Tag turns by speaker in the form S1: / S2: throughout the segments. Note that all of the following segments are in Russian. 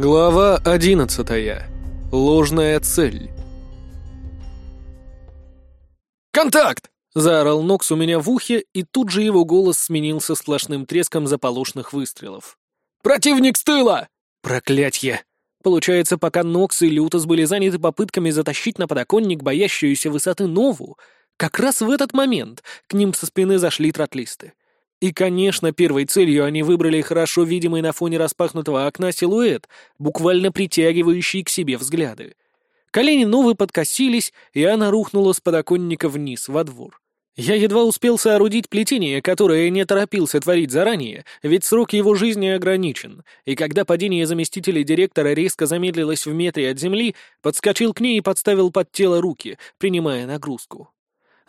S1: Глава одиннадцатая. Ложная цель.
S2: «Контакт!»
S1: — заорал Нокс у меня в ухе, и тут же его голос сменился сплошным треском заполошных выстрелов.
S2: «Противник с тыла!»
S1: «Проклятье!» Получается, пока Нокс и Лютос были заняты попытками затащить на подоконник боящуюся высоты Нову, как раз в этот момент к ним со спины зашли тротлисты. И, конечно, первой целью они выбрали хорошо видимый на фоне распахнутого окна силуэт, буквально притягивающий к себе взгляды. Колени Новы подкосились, и она рухнула с подоконника вниз, во двор. Я едва успел соорудить плетение, которое не торопился творить заранее, ведь срок его жизни ограничен, и когда падение заместителя директора резко замедлилось в метре от земли, подскочил к ней и подставил под тело руки, принимая нагрузку.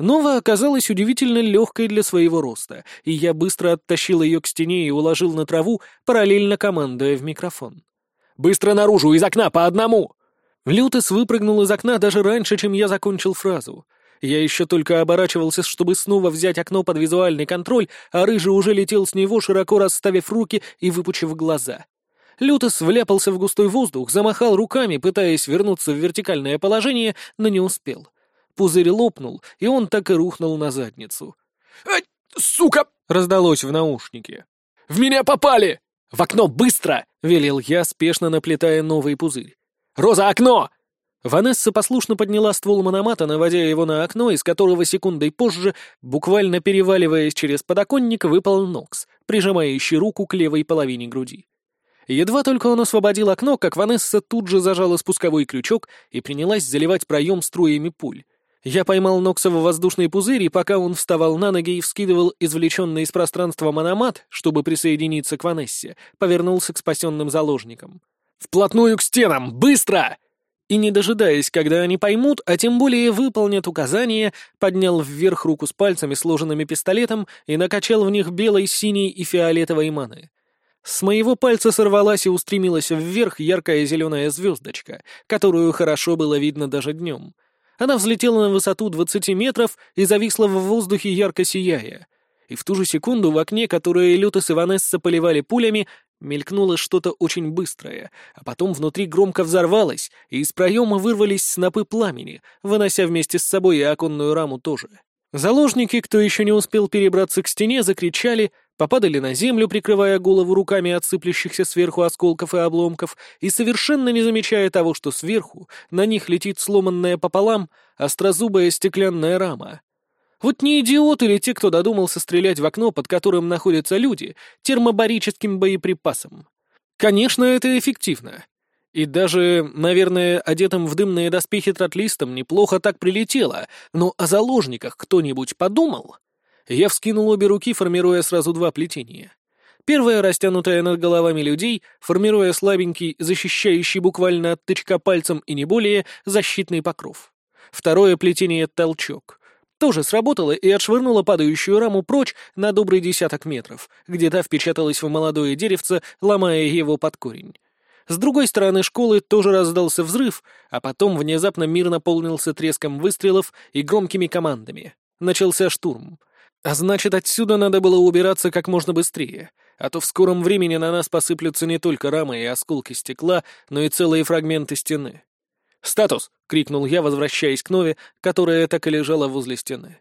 S1: Нова оказалась удивительно легкой для своего роста, и я быстро оттащил ее к стене и уложил на траву, параллельно командуя в микрофон.
S2: «Быстро наружу, из окна, по одному!»
S1: Лютес выпрыгнул из окна даже раньше, чем я закончил фразу. Я еще только оборачивался, чтобы снова взять окно под визуальный контроль, а Рыжий уже летел с него, широко расставив руки и выпучив глаза. Лютес вляпался в густой воздух, замахал руками, пытаясь вернуться в вертикальное положение, но не успел. Пузырь лопнул, и он так и рухнул на задницу.
S2: «Ай, сука!»
S1: — раздалось в наушнике.
S2: «В меня попали! В окно быстро!»
S1: — велел я, спешно наплетая новый пузырь.
S2: «Роза, окно!»
S1: Ванесса послушно подняла ствол мономата, наводя его на окно, из которого секундой позже, буквально переваливаясь через подоконник, выпал Нокс, прижимающий руку к левой половине груди. Едва только он освободил окно, как Ванесса тут же зажала спусковой крючок и принялась заливать проем струями пуль. Я поймал Нокса в воздушный пузырь, и пока он вставал на ноги и вскидывал извлеченный из пространства мономат, чтобы присоединиться к Ванессе, повернулся к спасенным заложникам.
S2: «Вплотную к стенам! Быстро!»
S1: И, не дожидаясь, когда они поймут, а тем более выполнят указания, поднял вверх руку с пальцами, сложенными пистолетом, и накачал в них белой, синей и фиолетовой маны. С моего пальца сорвалась и устремилась вверх яркая зеленая звездочка, которую хорошо было видно даже днем — она взлетела на высоту 20 метров и зависла в воздухе, ярко сияя. И в ту же секунду в окне, которое Лютес и Ванесса поливали пулями, мелькнуло что-то очень быстрое, а потом внутри громко взорвалось, и из проема вырвались снопы пламени, вынося вместе с собой и оконную раму тоже. Заложники, кто еще не успел перебраться к стене, закричали, попадали на землю, прикрывая голову руками от сыплющихся сверху осколков и обломков, и совершенно не замечая того, что сверху на них летит сломанная пополам острозубая стеклянная рама. Вот не идиоты ли те, кто додумался стрелять в окно, под которым находятся люди, термобарическим боеприпасом? Конечно, это эффективно. И даже, наверное, одетым в дымные доспехи тротлистам неплохо так прилетело, но о заложниках кто-нибудь подумал? Я вскинул обе руки, формируя сразу два плетения. Первое, растянутое над головами людей, формируя слабенький, защищающий буквально от тычка пальцем и не более, защитный покров. Второе плетение — толчок. Тоже сработало и отшвырнуло падающую раму прочь на добрый десяток метров, где та впечаталась в молодое деревце, ломая его под корень. С другой стороны школы тоже раздался взрыв, а потом внезапно мир наполнился треском выстрелов и громкими командами. Начался штурм — а значит, отсюда надо было убираться как можно быстрее, а то в скором времени на нас посыплются не только рамы и осколки стекла, но и целые фрагменты стены. «Статус!» — крикнул я, возвращаясь к Нове, которая так и лежала возле стены.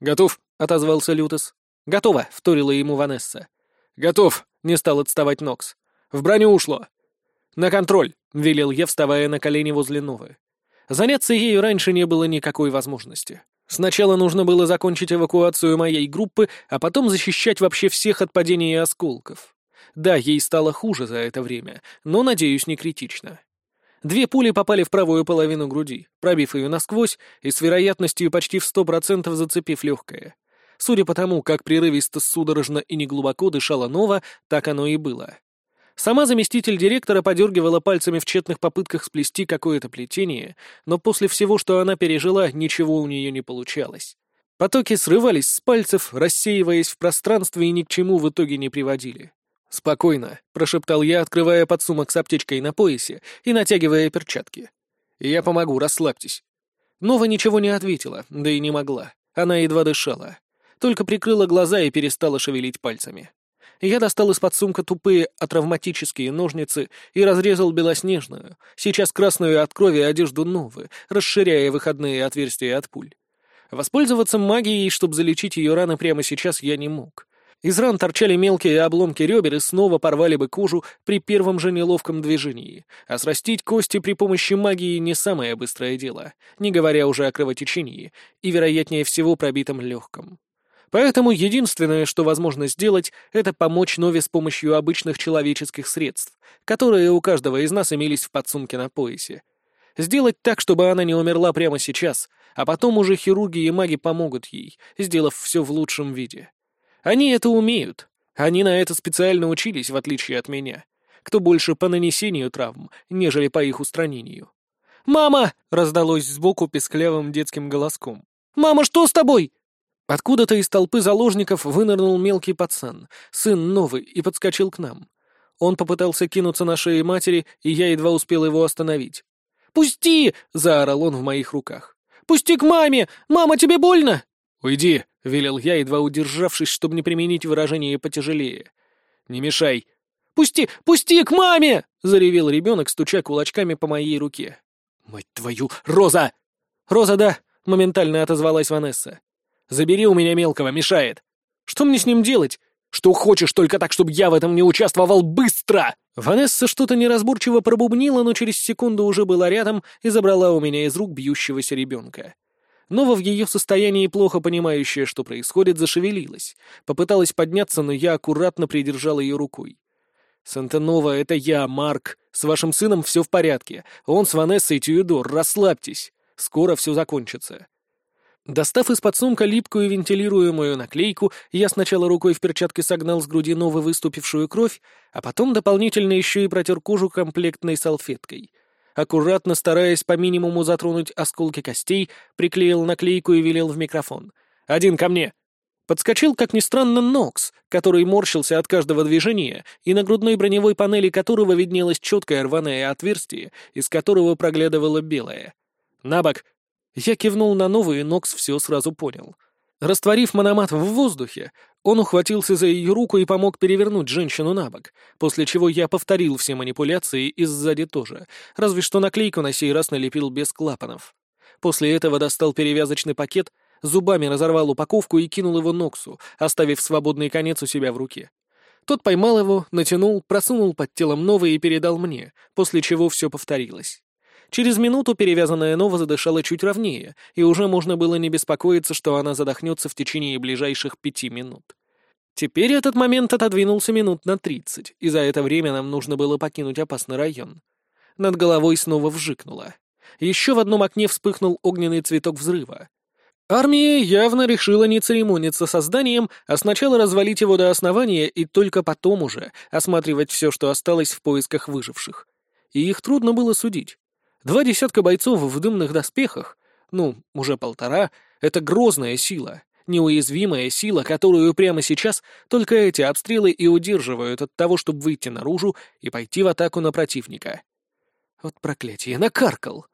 S2: «Готов!»
S1: — отозвался Лютос. «Готово!» — вторила ему Ванесса.
S2: «Готов!»
S1: — не стал отставать Нокс.
S2: «В броню ушло!»
S1: «На контроль!» — велел я, вставая на колени возле Новы. Заняться ею раньше не было никакой возможности. Сначала нужно было закончить эвакуацию моей группы, а потом защищать вообще всех от падения осколков. Да, ей стало хуже за это время, но, надеюсь, не критично. Две пули попали в правую половину груди, пробив ее насквозь и с вероятностью почти в сто процентов зацепив легкое. Судя по тому, как прерывисто, судорожно и неглубоко дышала Нова, так оно и было. Сама заместитель директора подергивала пальцами в тщетных попытках сплести какое-то плетение, но после всего, что она пережила, ничего у нее не получалось. Потоки срывались с пальцев, рассеиваясь в пространстве и ни к чему в итоге не приводили. «Спокойно», — прошептал я, открывая подсумок с аптечкой на поясе и натягивая перчатки. «Я помогу, расслабьтесь». Нова ничего не ответила, да и не могла. Она едва дышала. Только прикрыла глаза и перестала шевелить пальцами. Я достал из-под сумка тупые атравматические ножницы и разрезал белоснежную, сейчас красную от крови одежду новую, расширяя выходные отверстия от пуль. Воспользоваться магией, чтобы залечить ее раны прямо сейчас, я не мог. Из ран торчали мелкие обломки ребер и снова порвали бы кожу при первом же неловком движении. А срастить кости при помощи магии не самое быстрое дело, не говоря уже о кровотечении и, вероятнее всего, пробитом легком. Поэтому единственное, что возможно сделать, это помочь Нове с помощью обычных человеческих средств, которые у каждого из нас имелись в подсумке на поясе. Сделать так, чтобы она не умерла прямо сейчас, а потом уже хирурги и маги помогут ей, сделав все в лучшем виде. Они это умеют. Они на это специально учились, в отличие от меня. Кто больше по нанесению травм, нежели по их устранению. «Мама!» — раздалось сбоку песклявым детским голоском. «Мама, что с тобой?» Откуда-то из толпы заложников вынырнул мелкий пацан, сын новый, и подскочил к нам. Он попытался кинуться на шею матери, и я едва успел его остановить. «Пусти!» — заорал он в моих руках. «Пусти к маме! Мама, тебе больно?»
S2: «Уйди!» — велел я, едва удержавшись, чтобы не применить выражение потяжелее. «Не мешай!»
S1: «Пусти! Пусти к маме!» — заревел ребенок, стуча кулачками по моей руке.
S2: «Мать твою! Роза!»
S1: «Роза, да!» — моментально отозвалась Ванесса.
S2: Забери у меня мелкого, мешает.
S1: Что мне с ним делать?
S2: Что хочешь, только так, чтобы я в этом не участвовал быстро!»
S1: Ванесса что-то неразборчиво пробубнила, но через секунду уже была рядом и забрала у меня из рук бьющегося ребенка. Нова в ее состоянии, плохо понимающая, что происходит, зашевелилась. Попыталась подняться, но я аккуратно придержал ее рукой. «Санта-Нова, это я, Марк. С вашим сыном все в порядке. Он с Ванессой Тюидор. Расслабьтесь. Скоро все закончится». Достав из-под сумка липкую вентилируемую наклейку, я сначала рукой в перчатке согнал с груди ново выступившую кровь, а потом дополнительно еще и протер кожу комплектной салфеткой. Аккуратно, стараясь по минимуму затронуть осколки костей, приклеил наклейку и велел в микрофон. «Один ко мне!» Подскочил, как ни странно, Нокс, который морщился от каждого движения, и на грудной броневой панели которого виднелось четкое рваное отверстие, из которого проглядывало белое. «На бок!» Я кивнул на новый, и Нокс все сразу понял. Растворив мономат в воздухе, он ухватился за ее руку и помог перевернуть женщину на бок, после чего я повторил все манипуляции и сзади тоже, разве что наклейку на сей раз налепил без клапанов. После этого достал перевязочный пакет, зубами разорвал упаковку и кинул его Ноксу, оставив свободный конец у себя в руке. Тот поймал его, натянул, просунул под телом новый и передал мне, после чего все повторилось. Через минуту перевязанная Нова задышала чуть ровнее, и уже можно было не беспокоиться, что она задохнется в течение ближайших пяти минут. Теперь этот момент отодвинулся минут на тридцать, и за это время нам нужно было покинуть опасный район. Над головой снова вжикнуло. Еще в одном окне вспыхнул огненный цветок взрыва. Армия явно решила не церемониться со зданием, а сначала развалить его до основания и только потом уже осматривать все, что осталось в поисках выживших. И их трудно было судить. Два десятка бойцов в дымных доспехах, ну, уже полтора, это грозная сила, неуязвимая сила, которую прямо сейчас только эти обстрелы и удерживают от того, чтобы выйти наружу и пойти в атаку на противника. Вот проклятие, накаркал!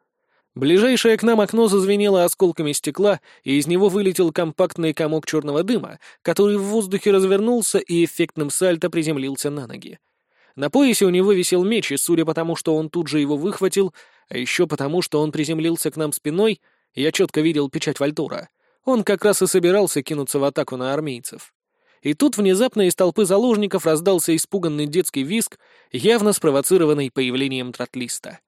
S1: Ближайшее к нам окно зазвенело осколками стекла, и из него вылетел компактный комок черного дыма, который в воздухе развернулся и эффектным сальто приземлился на ноги. На поясе у него висел меч, и судя по тому, что он тут же его выхватил, а еще потому, что он приземлился к нам спиной, я четко видел печать Вальтура. Он как раз и собирался кинуться в атаку на армейцев. И тут внезапно из толпы заложников раздался испуганный детский визг, явно спровоцированный появлением тротлиста.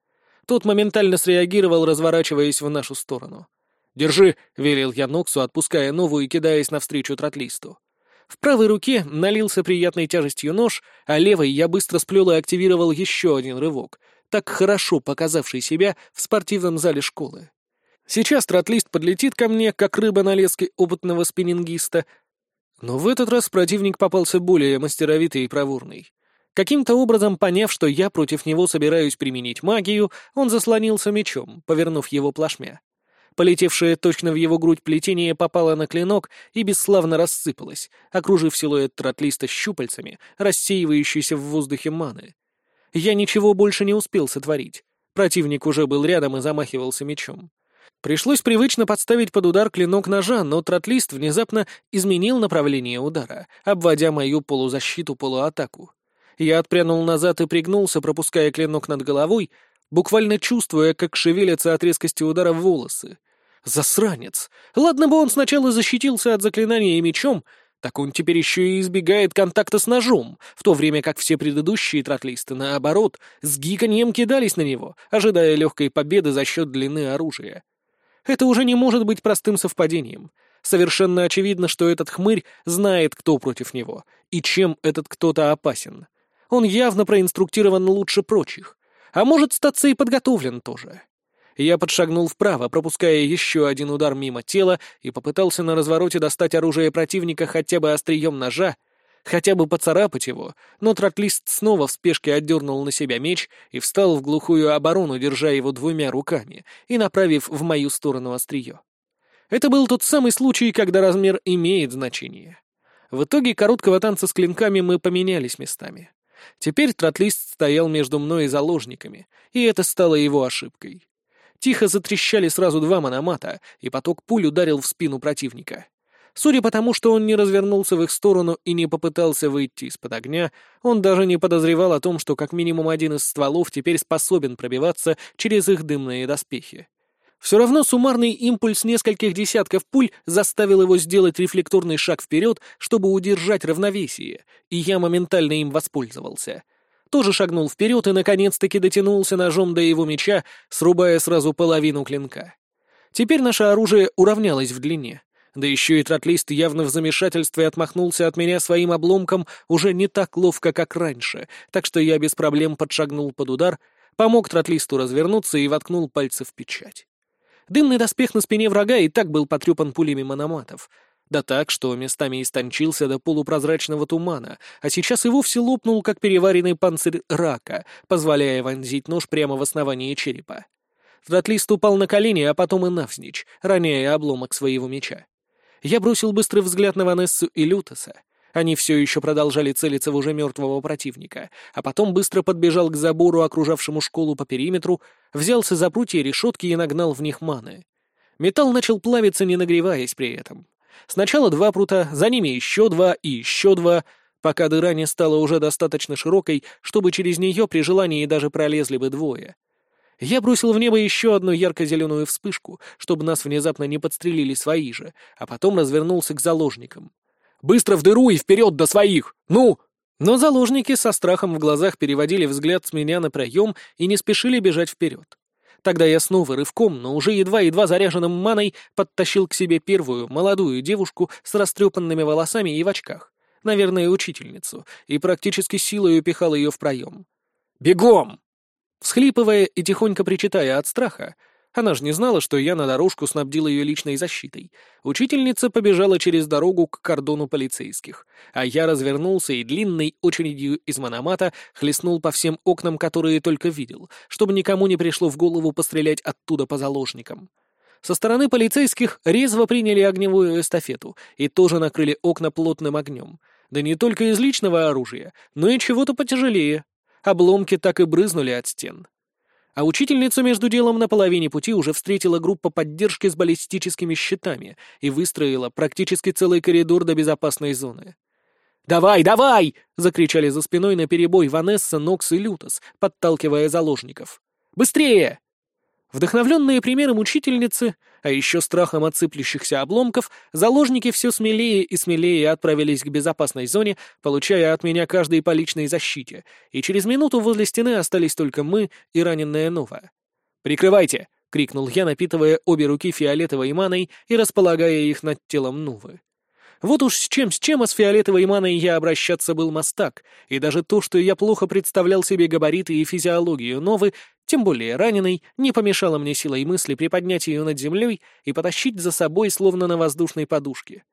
S1: Тот моментально среагировал, разворачиваясь в нашу сторону. «Держи!» — велел я Ноксу, отпуская новую и кидаясь навстречу тротлисту. В правой руке налился приятной тяжестью нож, а левой я быстро сплел и активировал еще один рывок, так хорошо показавший себя в спортивном зале школы. Сейчас тротлист подлетит ко мне, как рыба на леске опытного спиннингиста. Но в этот раз противник попался более мастеровитый и проворный. Каким-то образом, поняв, что я против него собираюсь применить магию, он заслонился мечом, повернув его плашмя. Полетевшее точно в его грудь плетение попало на клинок и бесславно рассыпалось, окружив силуэт тротлиста щупальцами, рассеивающейся в воздухе маны. Я ничего больше не успел сотворить. Противник уже был рядом и замахивался мечом. Пришлось привычно подставить под удар клинок ножа, но тротлист внезапно изменил направление удара, обводя мою полузащиту-полуатаку. Я отпрянул назад и пригнулся, пропуская клинок над головой, буквально чувствуя, как шевелятся от резкости удара волосы. Засранец! Ладно бы он сначала защитился от заклинания мечом, так он теперь еще и избегает контакта с ножом, в то время как все предыдущие тротлисты, наоборот, с гиканьем кидались на него, ожидая легкой победы за счет длины оружия. Это уже не может быть простым совпадением. Совершенно очевидно, что этот хмырь знает, кто против него, и чем этот кто-то опасен. Он явно проинструктирован лучше прочих. А может, статься и подготовлен тоже. Я подшагнул вправо, пропуская еще один удар мимо тела, и попытался на развороте достать оружие противника хотя бы острием ножа, хотя бы поцарапать его, но тротлист снова в спешке отдернул на себя меч и встал в глухую оборону, держа его двумя руками и направив в мою сторону острие. Это был тот самый случай, когда размер имеет значение. В итоге короткого танца с клинками мы поменялись местами. Теперь тротлист стоял между мной и заложниками, и это стало его ошибкой. Тихо затрещали сразу два мономата, и поток пуль ударил в спину противника. Судя по тому, что он не развернулся в их сторону и не попытался выйти из-под огня, он даже не подозревал о том, что как минимум один из стволов теперь способен пробиваться через их дымные доспехи. Все равно суммарный импульс нескольких десятков пуль заставил его сделать рефлекторный шаг вперед, чтобы удержать равновесие, и я моментально им воспользовался. Тоже шагнул вперед и, наконец-таки, дотянулся ножом до его меча, срубая сразу половину клинка. Теперь наше оружие уравнялось в длине. Да еще и тротлист явно в замешательстве отмахнулся от меня своим обломком уже не так ловко, как раньше, так что я без проблем подшагнул под удар, помог тротлисту развернуться и воткнул пальцы в печать. Дымный доспех на спине врага и так был потрепан пулями мономатов. Да так, что местами истончился до полупрозрачного тумана, а сейчас и вовсе лопнул, как переваренный панцирь рака, позволяя вонзить нож прямо в основание черепа. Тротлист упал на колени, а потом и навзничь, роняя обломок своего меча. Я бросил быстрый взгляд на Ванессу и Лютоса. Они все еще продолжали целиться в уже мертвого противника, а потом быстро подбежал к забору, окружавшему школу по периметру, взялся за прутья решетки и нагнал в них маны. Металл начал плавиться, не нагреваясь при этом. Сначала два прута, за ними еще два и еще два, пока дыра не стала уже достаточно широкой, чтобы через нее при желании даже пролезли бы двое. Я бросил в небо еще одну ярко-зеленую вспышку, чтобы нас внезапно не подстрелили свои же, а потом развернулся к заложникам. Быстро в дыру и вперед до своих! Ну!» Но заложники со страхом в глазах переводили взгляд с меня на проем и не спешили бежать вперед. Тогда я снова рывком, но уже едва-едва заряженным маной, подтащил к себе первую, молодую девушку с растрепанными волосами и в очках, наверное, учительницу, и практически силой упихал ее в проем. «Бегом!» Всхлипывая и тихонько причитая от страха, она же не знала, что я на дорожку снабдил ее личной защитой. Учительница побежала через дорогу к кордону полицейских, а я развернулся и длинной очередью из мономата хлестнул по всем окнам, которые только видел, чтобы никому не пришло в голову пострелять оттуда по заложникам. Со стороны полицейских резво приняли огневую эстафету и тоже накрыли окна плотным огнем. Да не только из личного оружия, но и чего-то потяжелее. Обломки так и брызнули от стен а учительница между делом на половине пути уже встретила группу поддержки с баллистическими щитами и выстроила практически целый коридор до безопасной зоны. «Давай, давай!» — закричали за спиной на перебой Ванесса, Нокс и Лютос, подталкивая заложников. «Быстрее!» Вдохновленные примером учительницы, а еще страхом от сыплющихся обломков, заложники все смелее и смелее отправились к безопасной зоне, получая от меня каждый по личной защите, и через минуту возле стены остались только мы и раненая Нова. «Прикрывайте!» — крикнул я, напитывая обе руки фиолетовой маной и располагая их над телом Нувы. Вот уж с чем с чем, а с фиолетовой маной я обращаться был мастак, и даже то, что я плохо представлял себе габариты и физиологию Новы, тем более раненой, не помешало мне силой мысли приподнять ее над землей и потащить за собой, словно на воздушной подушке.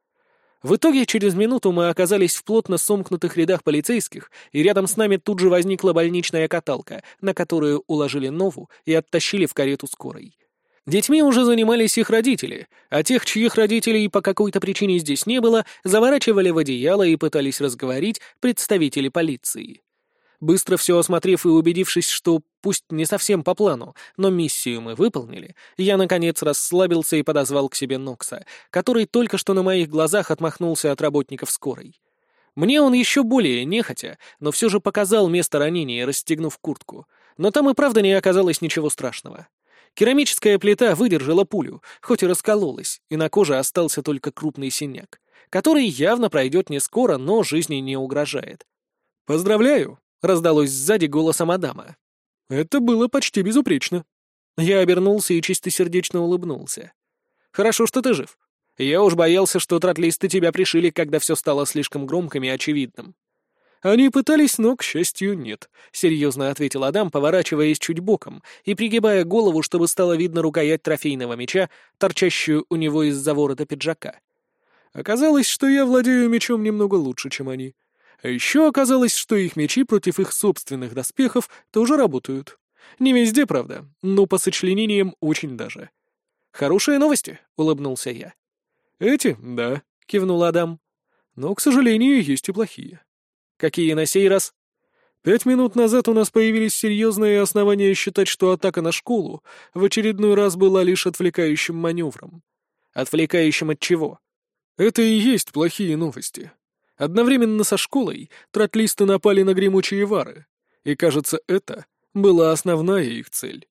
S1: В итоге, через минуту мы оказались в плотно сомкнутых рядах полицейских, и рядом с нами тут же возникла больничная каталка, на которую уложили Нову и оттащили в карету скорой. Детьми уже занимались их родители, а тех, чьих родителей по какой-то причине здесь не было, заворачивали в одеяло и пытались разговорить представители полиции. Быстро все осмотрев и убедившись, что пусть не совсем по плану, но миссию мы выполнили, я, наконец, расслабился и подозвал к себе Нокса, который только что на моих глазах отмахнулся от работников скорой. Мне он еще более нехотя, но все же показал место ранения, расстегнув куртку. Но там и правда не оказалось ничего страшного. Керамическая плита выдержала пулю, хоть и раскололась, и на коже остался только крупный синяк, который явно пройдет не скоро, но жизни не угрожает. «Поздравляю!» — раздалось сзади голосом Адама. «Это было почти безупречно». Я обернулся и чистосердечно улыбнулся. «Хорошо, что ты жив. Я уж боялся, что тротлисты тебя пришили, когда все стало слишком громким и очевидным. «Они пытались, но, к счастью, нет», — серьезно ответил Адам, поворачиваясь чуть боком и пригибая голову, чтобы стало видно рукоять трофейного меча, торчащую у него из-за ворота пиджака. Оказалось, что я владею мечом немного лучше, чем они. А еще оказалось, что их мечи против их собственных доспехов тоже работают. Не везде, правда, но по сочленениям очень даже. «Хорошие новости», — улыбнулся я. «Эти, да», — кивнул Адам. «Но, к сожалению, есть и плохие». Какие на сей раз? Пять минут назад у нас появились серьезные основания считать, что атака на школу в очередной раз была лишь отвлекающим маневром. Отвлекающим от чего? Это и есть плохие новости. Одновременно со школой тротлисты напали на гремучие вары, и, кажется, это была основная их цель.